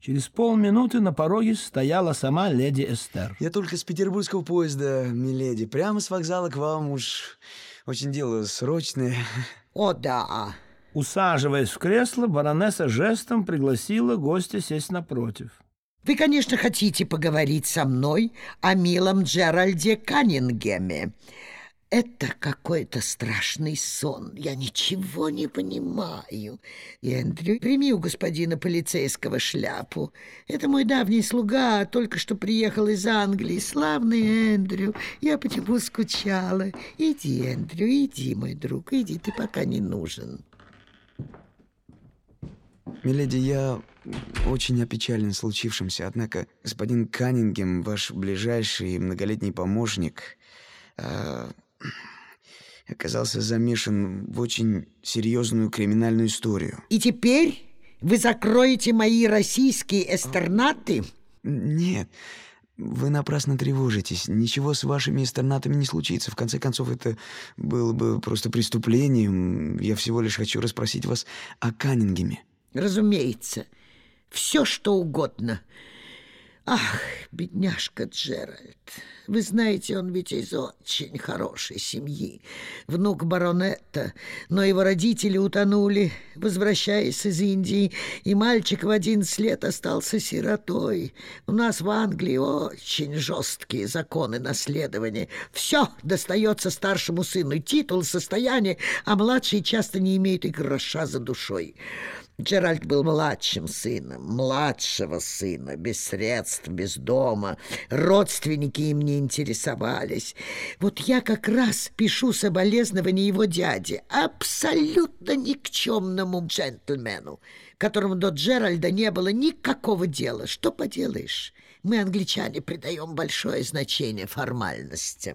Через полминуты на пороге стояла сама леди Эстер. Я только с петербургского поезда, миледи. Прямо с вокзала к вам уж очень дело срочное. О, да. Усаживаясь в кресло, баронесса жестом пригласила гостя сесть напротив. Вы, конечно, хотите поговорить со мной о милом Джеральде Каннингеме. Это какой-то страшный сон. Я ничего не понимаю. Эндрю, прими у господина полицейского шляпу. Это мой давний слуга, только что приехал из Англии. Славный Эндрю. Я по нему скучала. Иди, Эндрю, иди, мой друг, иди, ты пока не нужен. Миледи, я очень опечален случившимся, однако господин Каннингем, ваш ближайший многолетний помощник, э, оказался замешан в очень серьезную криминальную историю. И теперь вы закроете мои российские эстернаты? Нет, вы напрасно тревожитесь. Ничего с вашими эстернатами не случится. В конце концов, это было бы просто преступлением. Я всего лишь хочу расспросить вас о Каннингеме. Разумеется, все что угодно. Ах, бедняжка Джеральд. Вы знаете, он ведь из очень хорошей семьи. Внук баронета, но его родители утонули, возвращаясь из Индии, и мальчик в одиннадцать лет остался сиротой. У нас в Англии очень жесткие законы наследования. Все достается старшему сыну, титул, состояние, а младший часто не имеет и гроша за душой. Джеральд был младшим сыном, младшего сына, без средств, без дома. Родственники им не интересовались. Вот я как раз пишу соболезнования его дяде, абсолютно никчемному джентльмену, которому до Джеральда не было никакого дела. Что поделаешь? Мы, англичане, придаем большое значение формальностям.